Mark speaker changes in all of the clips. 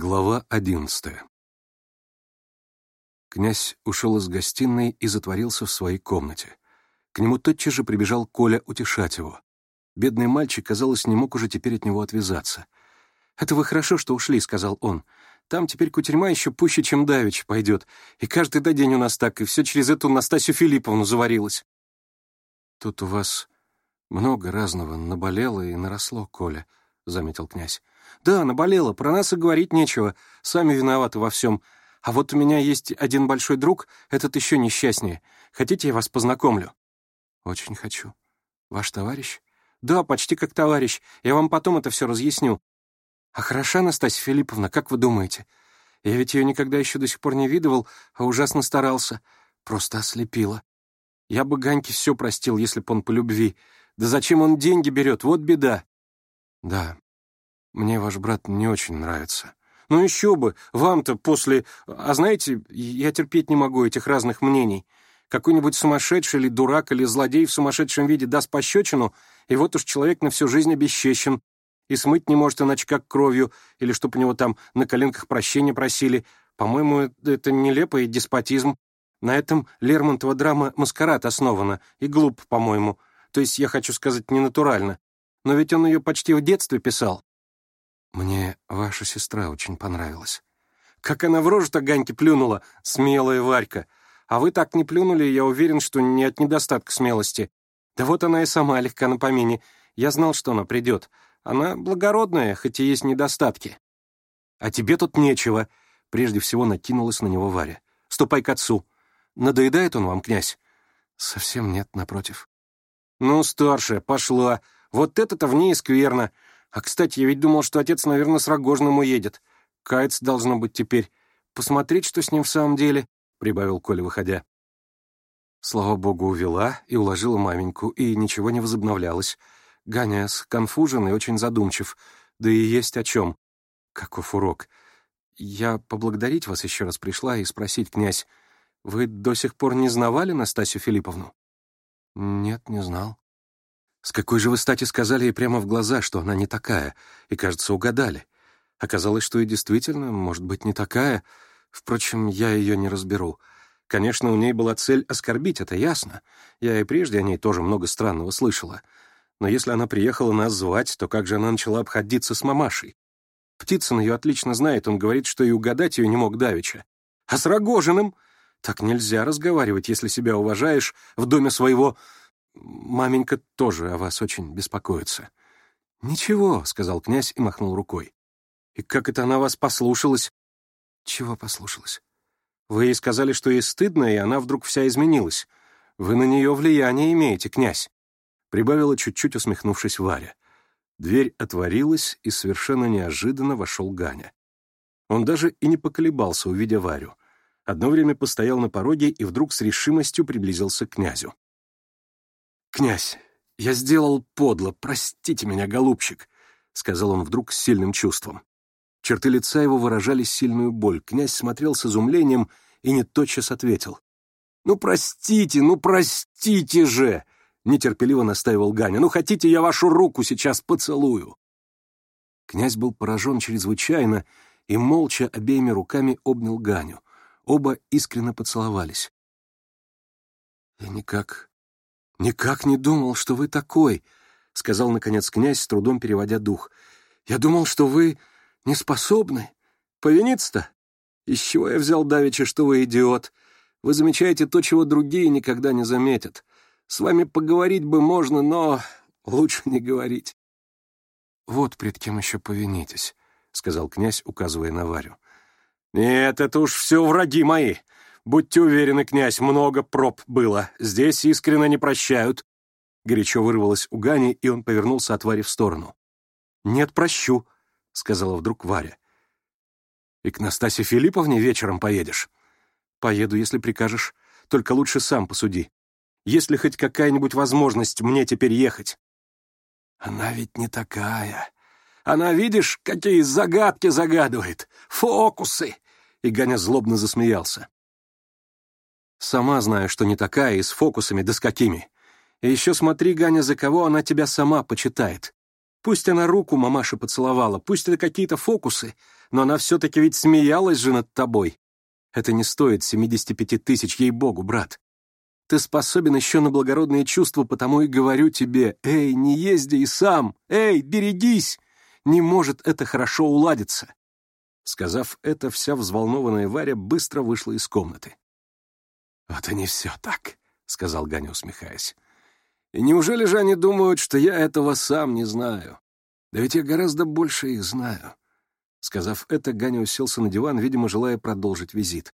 Speaker 1: Глава одиннадцатая Князь ушел из гостиной и затворился в своей комнате. К нему тотчас же прибежал Коля утешать его. Бедный мальчик, казалось, не мог уже теперь от него отвязаться. «Это вы хорошо, что ушли», — сказал он. «Там теперь кутерьма еще пуще, чем давич пойдет. И каждый да день у нас так, и все через эту Настасью Филипповну заварилось». «Тут у вас много разного наболело и наросло, Коля», — заметил князь. Да, наболело, про нас и говорить нечего, сами виноваты во всем. А вот у меня есть один большой друг, этот еще несчастнее. Хотите, я вас познакомлю?» «Очень хочу. Ваш товарищ?» «Да, почти как товарищ. Я вам потом это все разъясню». «А хороша Настасья Филипповна, как вы думаете? Я ведь ее никогда еще до сих пор не видывал, а ужасно старался. Просто ослепила. Я бы Ганьке все простил, если б он по любви. Да зачем он деньги берет? Вот беда». «Да, мне ваш брат не очень нравится. Ну еще бы, вам-то после... А знаете, я терпеть не могу этих разных мнений. Какой-нибудь сумасшедший или дурак или злодей в сумасшедшем виде даст пощечину, и вот уж человек на всю жизнь обесчещен, и смыть не может иначе как кровью, или чтоб у него там на коленках прощения просили. По-моему, это нелепый деспотизм. На этом Лермонтова драма «Маскарад» основана, и глуп, по-моему. То есть, я хочу сказать, ненатурально. Но ведь он ее почти в детстве писал. Мне ваша сестра очень понравилась. Как она в рожу-то Ганьке плюнула, смелая Варька. А вы так не плюнули, я уверен, что не от недостатка смелости. Да вот она и сама легка на помине. Я знал, что она придет. Она благородная, хоть и есть недостатки. А тебе тут нечего. Прежде всего накинулась на него Варя. Ступай к отцу. Надоедает он вам, князь? Совсем нет, напротив. Ну, старше, пошла. Вот это-то в ней скверно. А, кстати, я ведь думал, что отец, наверное, с Рогожным уедет. Каяться должно быть теперь. Посмотреть, что с ним в самом деле», — прибавил Коля, выходя. Слава богу, увела и уложила маменьку, и ничего не возобновлялось. Ганя сконфужен и очень задумчив. Да и есть о чем. Каков урок. Я поблагодарить вас еще раз пришла и спросить, князь, вы до сих пор не знавали Настасью Филипповну? Нет, не знал. С какой же вы стати сказали ей прямо в глаза, что она не такая, и, кажется, угадали. Оказалось, что и действительно, может быть, не такая. Впрочем, я ее не разберу. Конечно, у ней была цель оскорбить, это ясно. Я и прежде о ней тоже много странного слышала. Но если она приехала нас звать, то как же она начала обходиться с мамашей? Птицын ее отлично знает, он говорит, что и угадать ее не мог Давича. А с Рогожиным? Так нельзя разговаривать, если себя уважаешь в доме своего Маменька тоже о вас очень беспокоится». «Ничего», — сказал князь и махнул рукой. «И как это она вас послушалась?» «Чего послушалась?» «Вы ей сказали, что ей стыдно, и она вдруг вся изменилась. Вы на нее влияние имеете, князь», — прибавила чуть-чуть усмехнувшись Варя. Дверь отворилась, и совершенно неожиданно вошел Ганя. Он даже и не поколебался, увидя Варю. Одно время постоял на пороге и вдруг с решимостью приблизился к князю. «Князь, я сделал подло, простите меня, голубчик», — сказал он вдруг с сильным чувством. Черты лица его выражали сильную боль. Князь смотрел с изумлением и не тотчас ответил. «Ну, простите, ну, простите же!» — нетерпеливо настаивал Ганя. «Ну, хотите, я вашу руку сейчас поцелую!» Князь был поражен чрезвычайно и молча обеими руками обнял Ганю. Оба искренне поцеловались. «Я никак «Никак не думал, что вы такой», — сказал, наконец, князь, с трудом переводя дух. «Я думал, что вы не способны. Повиниться-то? Из чего я взял давеча, что вы идиот? Вы замечаете то, чего другие никогда не заметят. С вами поговорить бы можно, но лучше не говорить». «Вот пред кем еще повинитесь», — сказал князь, указывая на Варю. «Нет, это уж все враги мои», Будьте уверены, князь, много проб было. Здесь искренно не прощают. Горячо вырвалось у Гани, и он повернулся от Вари в сторону. «Нет, прощу», — сказала вдруг Варя. «И к Настасе Филипповне вечером поедешь?» «Поеду, если прикажешь. Только лучше сам посуди. Есть ли хоть какая-нибудь возможность мне теперь ехать?» «Она ведь не такая. Она, видишь, какие загадки загадывает. Фокусы!» И Ганя злобно засмеялся. Сама знаю, что не такая и с фокусами, да с какими. И еще смотри, Ганя, за кого она тебя сама почитает. Пусть она руку мамаши поцеловала, пусть это какие-то фокусы, но она все-таки ведь смеялась же над тобой. Это не стоит 75 тысяч, ей-богу, брат. Ты способен еще на благородные чувства, потому и говорю тебе, эй, не езди и сам, эй, берегись! Не может это хорошо уладиться. Сказав это, вся взволнованная Варя быстро вышла из комнаты. «Это не все так», — сказал Ганя, усмехаясь. «И неужели же они думают, что я этого сам не знаю? Да ведь я гораздо больше их знаю». Сказав это, Ганя уселся на диван, видимо, желая продолжить визит.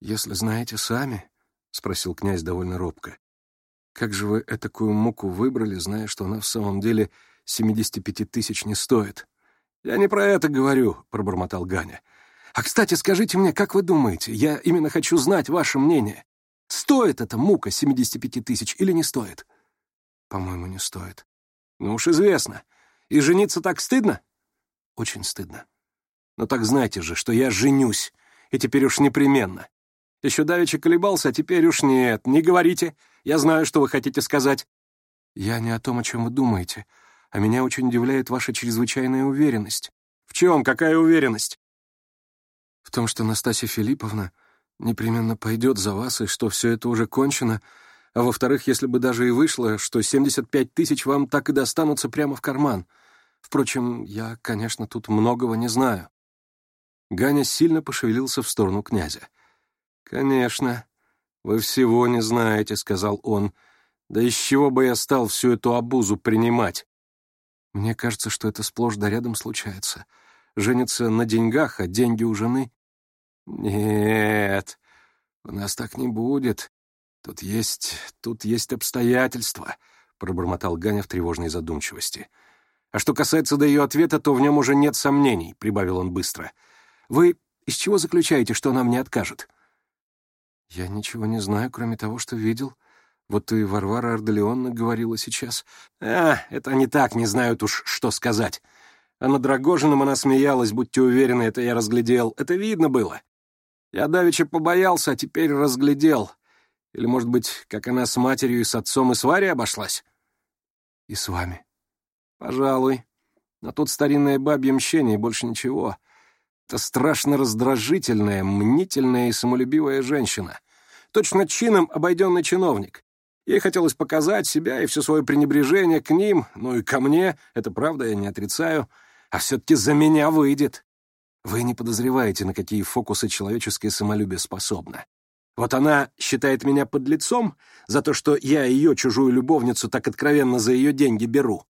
Speaker 1: «Если знаете сами», — спросил князь довольно робко, «как же вы этакую муку выбрали, зная, что она в самом деле 75 тысяч не стоит?» «Я не про это говорю», — пробормотал Ганя. А, кстати, скажите мне, как вы думаете, я именно хочу знать ваше мнение. Стоит эта мука 75 тысяч или не стоит? По-моему, не стоит. Ну уж известно. И жениться так стыдно? Очень стыдно. Но так знаете же, что я женюсь, и теперь уж непременно. Еще давеча колебался, а теперь уж нет. Не говорите. Я знаю, что вы хотите сказать. Я не о том, о чем вы думаете, а меня очень удивляет ваша чрезвычайная уверенность. В чем? Какая уверенность? в том, что Настасья Филипповна непременно пойдет за вас и что все это уже кончено, а во-вторых, если бы даже и вышло, что 75 тысяч вам так и достанутся прямо в карман. Впрочем, я, конечно, тут многого не знаю». Ганя сильно пошевелился в сторону князя. «Конечно, вы всего не знаете», — сказал он. «Да из чего бы я стал всю эту обузу принимать?» «Мне кажется, что это сплошь да рядом случается. Женится на деньгах, а деньги у жены нет, у нас так не будет. Тут есть... тут есть обстоятельства, — пробормотал Ганя в тревожной задумчивости. А что касается до ее ответа, то в нем уже нет сомнений, — прибавил он быстро. Вы из чего заключаете, что она мне откажет? Я ничего не знаю, кроме того, что видел. Вот и Варвара Арделеонна говорила сейчас. А, это они так не знают уж, что сказать. А над Рогожиным она смеялась, будьте уверены, это я разглядел. Это видно было. Я давеча побоялся, а теперь разглядел. Или, может быть, как она с матерью и с отцом и с Варей обошлась? И с вами. Пожалуй. Но тут старинное бабье мщение, и больше ничего. Это страшно раздражительная, мнительная и самолюбивая женщина. Точно чином обойденный чиновник. Ей хотелось показать себя и все свое пренебрежение к ним, ну и ко мне, это правда, я не отрицаю, а все-таки за меня выйдет. Вы не подозреваете, на какие фокусы человеческое самолюбие способно. Вот она считает меня подлецом за то, что я ее, чужую любовницу, так откровенно за ее деньги беру.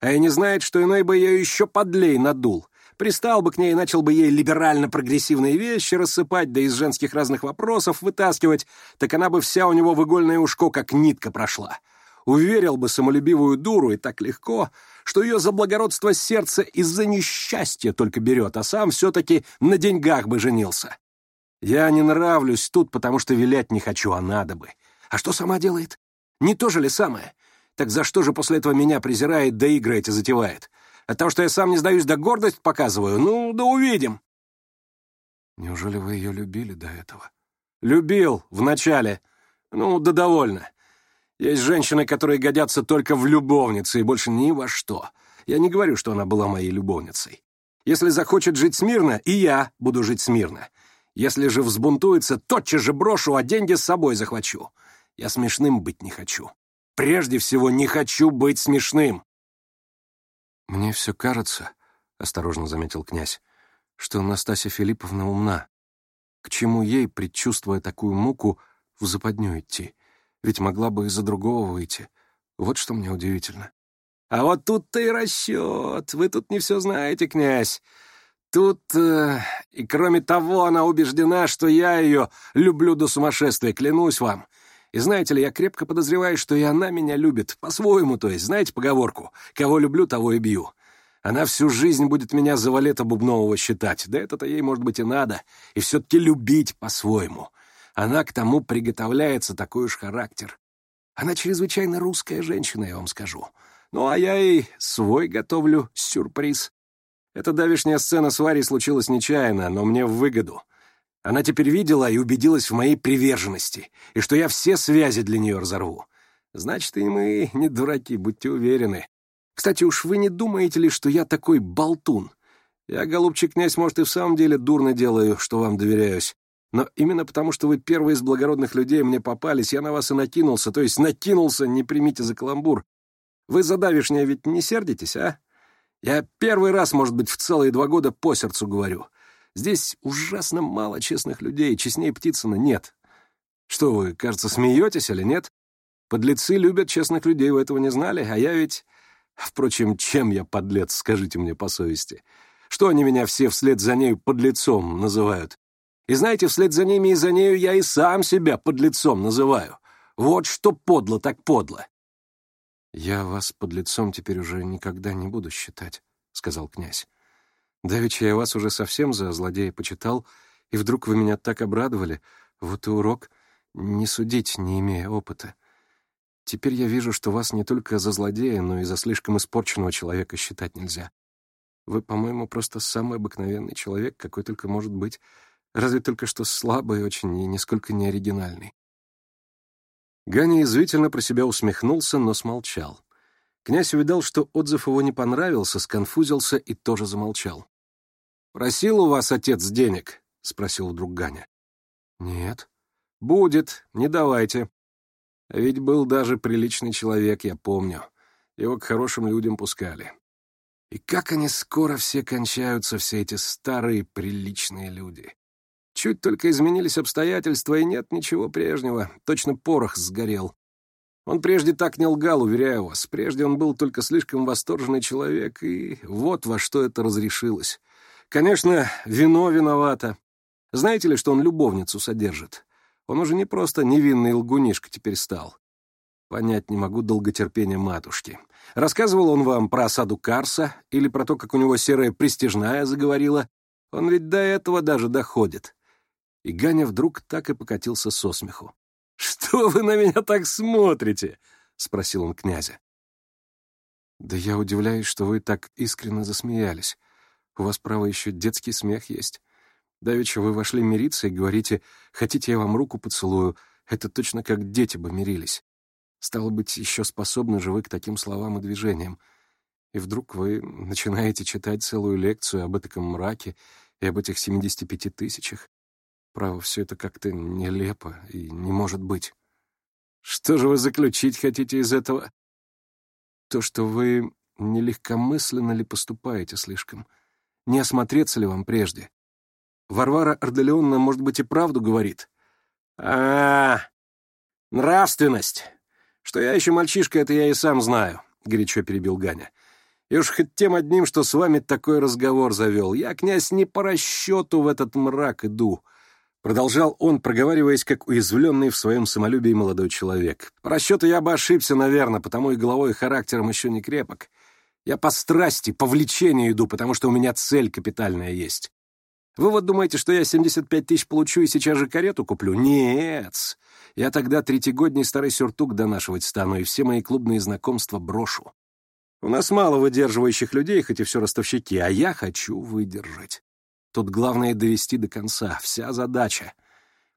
Speaker 1: А и не знает, что иной бы ее еще подлей надул. Пристал бы к ней и начал бы ей либерально-прогрессивные вещи рассыпать, да из женских разных вопросов вытаскивать, так она бы вся у него в игольное ушко, как нитка прошла уверил бы самолюбивую дуру и так легко, что ее за благородство сердца из-за несчастья только берет, а сам все-таки на деньгах бы женился. Я не нравлюсь тут, потому что вилять не хочу, а надо бы. А что сама делает? Не то же ли самое? Так за что же после этого меня презирает, да игры эти затевает? От того, что я сам не сдаюсь, да гордость показываю? Ну, да увидим. Неужели вы ее любили до этого? Любил, вначале. Ну, да довольно. Есть женщины, которые годятся только в любовнице и больше ни во что. Я не говорю, что она была моей любовницей. Если захочет жить смирно, и я буду жить смирно. Если же взбунтуется, тотчас же брошу, а деньги с собой захвачу. Я смешным быть не хочу. Прежде всего, не хочу быть смешным. «Мне все кажется», — осторожно заметил князь, «что Настасья Филипповна умна. К чему ей, предчувствуя такую муку, в западню идти?» ведь могла бы из-за другого выйти. Вот что мне удивительно. А вот тут-то и расчет. Вы тут не все знаете, князь. Тут... Э, и кроме того, она убеждена, что я ее люблю до сумасшествия, клянусь вам. И знаете ли, я крепко подозреваю, что и она меня любит. По-своему, то есть, знаете поговорку? Кого люблю, того и бью. Она всю жизнь будет меня за валета бубнового считать. Да это-то ей, может быть, и надо. И все-таки любить по-своему. — она к тому приготовляется, такой уж характер. Она чрезвычайно русская женщина, я вам скажу. Ну, а я ей свой готовлю сюрприз. Эта давешняя сцена с Варей случилась нечаянно, но мне в выгоду. Она теперь видела и убедилась в моей приверженности, и что я все связи для нее разорву. Значит, и мы не дураки, будьте уверены. Кстати, уж вы не думаете ли, что я такой болтун? Я, голубчик князь, может, и в самом деле дурно делаю, что вам доверяюсь. Но именно потому, что вы первые из благородных людей мне попались, я на вас и накинулся, то есть накинулся, не примите за каламбур. Вы за давишнее ведь не сердитесь, а? Я первый раз, может быть, в целые два года по сердцу говорю. Здесь ужасно мало честных людей, честнее Птицына нет. Что вы, кажется, смеетесь или нет? Подлецы любят честных людей, вы этого не знали, а я ведь... Впрочем, чем я подлец, скажите мне по совести? Что они меня все вслед за нею подлецом называют? И знаете, вслед за ними и за нею я и сам себя под лицом называю. Вот что подло так подло.
Speaker 2: «Я вас под лицом теперь уже никогда не буду считать», — сказал князь. «Давеча я вас уже совсем за злодея почитал, и вдруг вы меня так обрадовали. Вот и урок не судить, не имея опыта. Теперь я вижу, что вас не только за злодея, но и за слишком испорченного человека считать нельзя. Вы, по-моему, просто самый обыкновенный человек, какой только может быть» разве только что слабый очень и нисколько неоригинальный.
Speaker 1: Ганя извительно про себя усмехнулся, но смолчал. Князь увидал, что отзыв его не понравился, сконфузился и тоже замолчал. «Просил у вас отец денег?» — спросил вдруг Ганя.
Speaker 2: «Нет».
Speaker 1: «Будет, не давайте». «А ведь был даже приличный человек, я помню. Его к хорошим людям пускали. И как они скоро все кончаются, все эти старые приличные люди. Чуть только изменились обстоятельства, и нет ничего прежнего. Точно порох сгорел. Он прежде так не лгал, уверяю вас. Прежде он был только слишком восторженный человек, и вот во что это разрешилось. Конечно, вино виновато. Знаете ли, что он любовницу содержит? Он уже не просто невинный лгунишка теперь стал. Понять не могу долготерпения матушки. Рассказывал он вам про осаду Карса или про то, как у него серая престижная заговорила? Он ведь до этого даже доходит и Ганя вдруг так и покатился со смеху. «Что вы на меня так смотрите?» — спросил он князя.
Speaker 2: «Да я удивляюсь, что вы так искренне засмеялись. У вас, право, еще детский смех есть. Давеча вы вошли мириться и говорите, хотите, я вам руку поцелую. Это точно как дети бы мирились. Стало быть, еще способны же вы к таким словам и движениям. И вдруг вы начинаете читать целую лекцию об этом мраке и об этих 75 тысячах. Право, все это как-то нелепо и не может быть.
Speaker 1: Что же вы заключить хотите из этого?
Speaker 2: То, что вы нелегкомысленно ли поступаете слишком? Не осмотреться ли вам прежде? Варвара Арделеонна может быть, и правду говорит.
Speaker 1: а, -а, -а Нравственность! Что я еще мальчишка, это я и сам знаю, — горячо перебил Ганя. И уж хоть тем одним, что с вами такой разговор завел. Я, князь, не по расчету в этот мрак иду. Продолжал он, проговариваясь, как уязвленный в своем самолюбии молодой человек. «По расчету я бы ошибся, наверное, потому и головой и характером еще не крепок. Я по страсти, по влечению иду, потому что у меня цель капитальная есть. Вы вот думаете, что я 75 тысяч получу и сейчас же карету куплю? Нет! Я тогда третьегодний старый сюртук донашивать стану и все мои клубные знакомства брошу. У нас мало выдерживающих людей, хоть и все ростовщики, а я хочу выдержать. Тут главное довести до конца. Вся задача.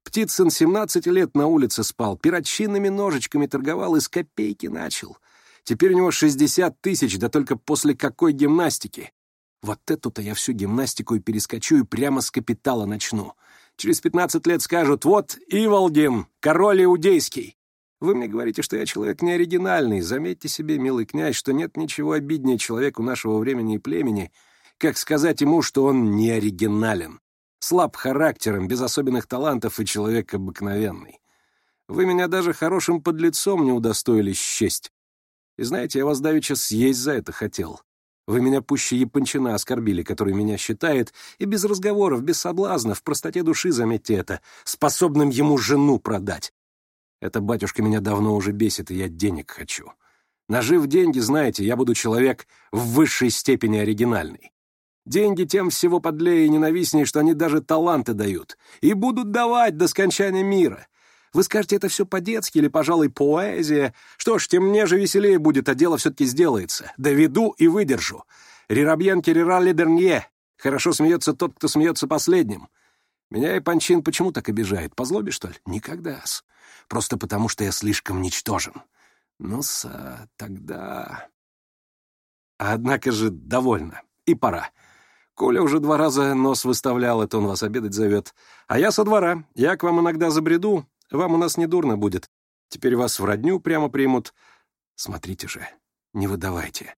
Speaker 1: Птицын 17 лет на улице спал, перочинными ножичками торговал и с копейки начал. Теперь у него 60 тысяч, да только после какой гимнастики? Вот эту-то я всю гимнастику и перескочу, и прямо с капитала начну. Через 15 лет скажут, вот Иволгин, король иудейский. Вы мне говорите, что я человек неоригинальный. Заметьте себе, милый князь, что нет ничего обиднее человеку нашего времени и племени — как сказать ему, что он не оригинален, слаб характером, без особенных талантов и человек обыкновенный? Вы меня даже хорошим подлецом не удостоили счесть. И знаете, я вас давеча съесть за это хотел. Вы меня пуще япончина оскорбили, который меня считает, и без разговоров, без соблазна, в простоте души, заметьте это, способным ему жену продать. Это батюшка меня давно уже бесит, и я денег хочу. Нажив деньги, знаете, я буду человек в высшей степени оригинальный. Деньги тем всего подлее и ненавистнее, что они даже таланты дают. И будут давать до скончания мира. Вы скажете, это все по-детски или, пожалуй, поэзия. Что ж, тем мне же веселее будет, а дело все-таки сделается. Доведу и выдержу. Рирабьен Кирирали Дернье. Хорошо смеется тот, кто смеется последним. Меня и Панчин почему так обижает? По злобе, что ли? Никогда-с. Просто потому, что я слишком ничтожен. Ну-са, тогда... Однако же довольно. И пора. Коля уже два раза нос выставлял, это он вас обедать зовет. А я со двора. Я к вам иногда забреду. Вам у нас недурно будет. Теперь вас в родню прямо примут. Смотрите же, не выдавайте.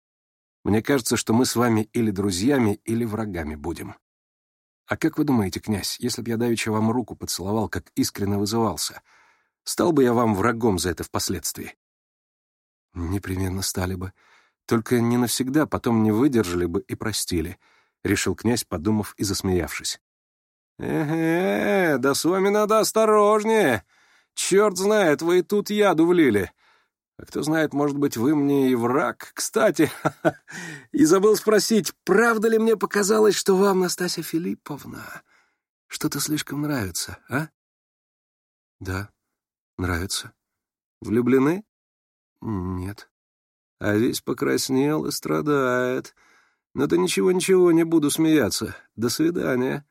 Speaker 1: Мне кажется, что мы с вами или друзьями, или врагами будем. А как вы думаете, князь, если б я давеча вам руку поцеловал, как искренне вызывался, стал бы я вам врагом за это впоследствии? Непременно стали бы. Только не навсегда, потом не выдержали бы и простили. —— решил князь, подумав и засмеявшись. «Э-э, да с вами надо осторожнее. Черт знает, вы и тут яду влили. А кто знает, может быть, вы мне и враг. Кстати, и забыл спросить, правда ли мне показалось, что вам, Настасья Филипповна, что-то слишком нравится, а?»
Speaker 2: «Да, нравится».
Speaker 1: «Влюблены?»
Speaker 2: «Нет».
Speaker 1: А весь покраснел и страдает. Ну, Но да ничего, ничего, не буду смеяться. До свидания.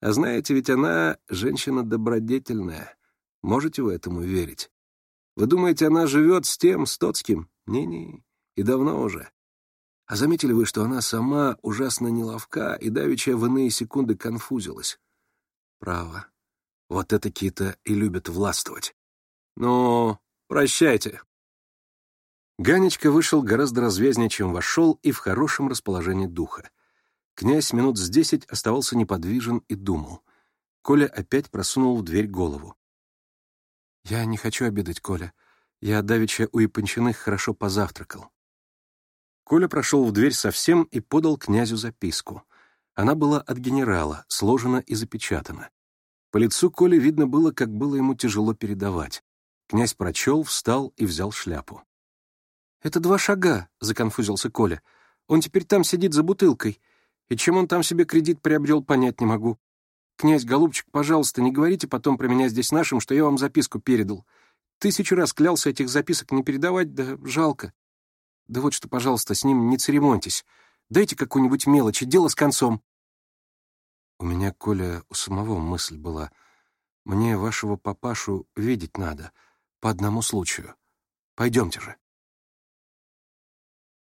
Speaker 1: А знаете, ведь она женщина добродетельная. Можете в этому верить? Вы думаете, она живет с тем с Стоцким? Не-не, и давно уже. А заметили вы, что она сама ужасно неловка и давеча в иные секунды конфузилась? Право. Вот это какие-то и любят властвовать. Ну, прощайте. Ганечка вышел гораздо развязнее, чем вошел, и в хорошем расположении духа. Князь минут с десять оставался неподвижен и думал. Коля опять просунул в дверь голову. «Я не хочу обедать, Коля. Я давеча у Япончиных хорошо позавтракал». Коля прошел в дверь совсем и подал князю записку. Она была от генерала, сложена и запечатана. По лицу Коли видно было, как было ему тяжело передавать. Князь прочел, встал и взял шляпу. «Это два шага», — законфузился Коля. «Он теперь там сидит за бутылкой. И чем он там себе кредит приобрел, понять не могу. Князь Голубчик, пожалуйста, не говорите потом про меня здесь нашим, что я вам записку передал. Тысячу раз клялся этих записок не передавать, да жалко. Да вот что, пожалуйста, с ним не церемоньтесь. Дайте какую-нибудь мелочь, дело с концом».
Speaker 2: У меня, Коля, у самого мысль была. Мне вашего папашу видеть надо. По одному случаю. Пойдемте же.